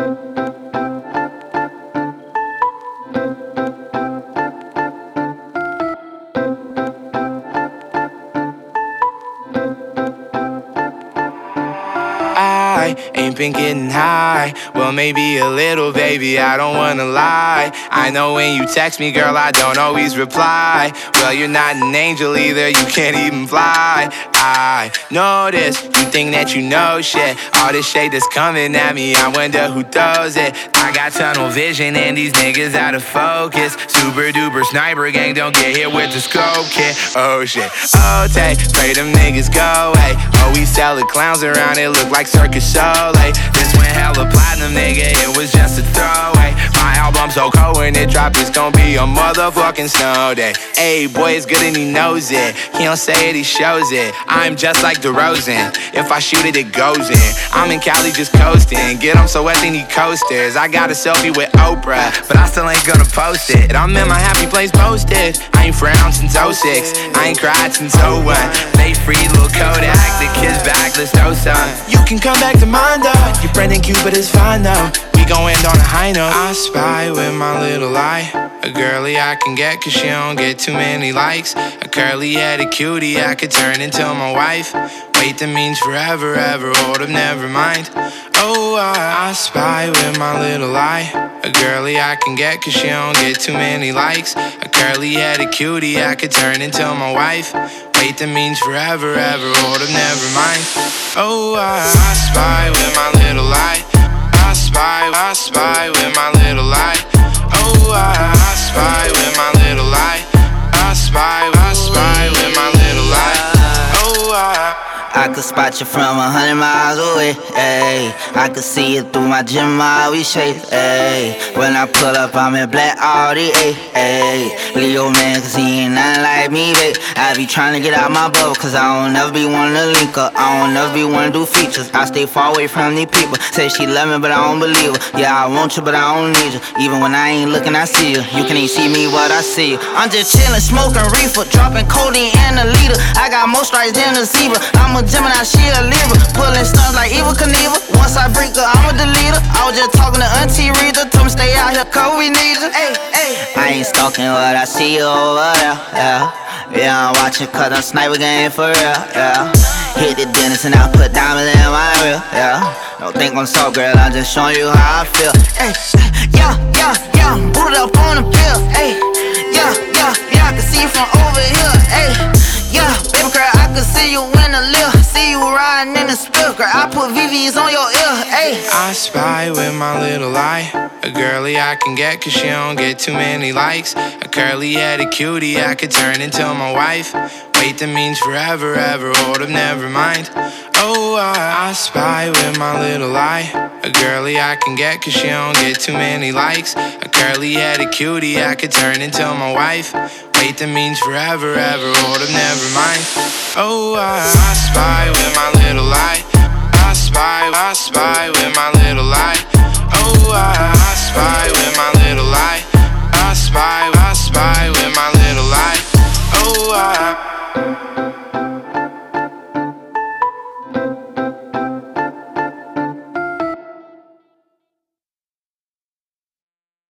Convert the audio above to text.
Thank you. Ain't been getting high. Well, maybe a little, baby, I don't wanna lie. I know when you text me, girl, I don't always reply. Well, you're not an angel either, you can't even fly. I this, you think that you know shit. All this shade that's coming at me, I wonder who throws it. I got tunnel vision and these niggas out of focus. Super duper sniper gang, don't get hit with the scope kit. Oh shit, oh take, pray them niggas go away. Oh, we sell the clowns around, it look like circus show. This went hella platinum, nigga, it was just a throwaway. My album so cold when it drop, it's gonna be a motherfucking snow day. Hey, boy, it's good and he knows it. He don't say it, he shows it. I'm just like DeRozan. If I shoot it, it goes in. I'm in Cali just coasting. Get him so wet, they need coasters. I got a selfie with Oprah, but I still ain't gonna post it. I'm in my happy place posted. I ain't frowned since 06. I ain't cried since 01. They free Lil Kodak. The kids back, let's throw some. You can come back to though. Your friend in Cupid is fine though. We gon' end on a high note. I spy with my little eye. A girly I can get cause she don't get too many likes. A curly headed cutie I could turn into my wife. Wait, that means forever, ever. Hold up, never mind. Oh, I, I spy with my little eye. A girly I can get cause she don't get too many likes. A curly headed cutie I could turn into my wife. Wait, that means forever, ever. Hold up, never mind. Oh, I, I spy with my little eye. I spy, I spy with my little eye. Oh, I, I spy with my little eye. I spy I. Could spot you from a hundred miles away, ayy. I could see you through my gym we shape, ayy. When I pull up, I'm in black Audi, ayy. Leo man, cause he ain't nothing like me, babe. I be trying to get out my bubble, cause I don't never be one to link up. I don't never be one to do features. I stay far away from these people. Say she love me, but I don't believe her. Yeah, I want you, but I don't need you. Even when I ain't looking, I see you. You can even see me, but I see you. I'm just chillin', smoking reefer, dropping codeine in a liter. I got more stripes than a zebra. I'm a Gemini, she a Libra. Pulling stunts like Evel Knievel. Once I break her, I'm a deleter. I was just talking to Auntie Rita. Told me stay out here, cause we need her. Hey, hey. I ain't stalking what I see you over there. Yeah. Yeah, I'm watching cause I'm sniper game for real, yeah. Hit the dentist and I put diamonds in my reel, yeah. Don't think I'm so girl, I'm just showing you how I feel. Hey, yeah, yeah, yeah, booted up on the pill, hey. Yeah, yeah, yeah, on your ear, hey. I spy with my little eye. A girly I can get cause she don't get too many likes. A curly headed cutie I could turn into my wife. Wait, that means forever, ever. Hold up, never mind. Oh, I, I spy with my little eye. A girly I can get cause she don't get too many likes. A curly headed cutie I could turn into my wife. Wait, that means forever, ever. Hold up, never mind. Oh, I, I spy with my little eye. I spy, with my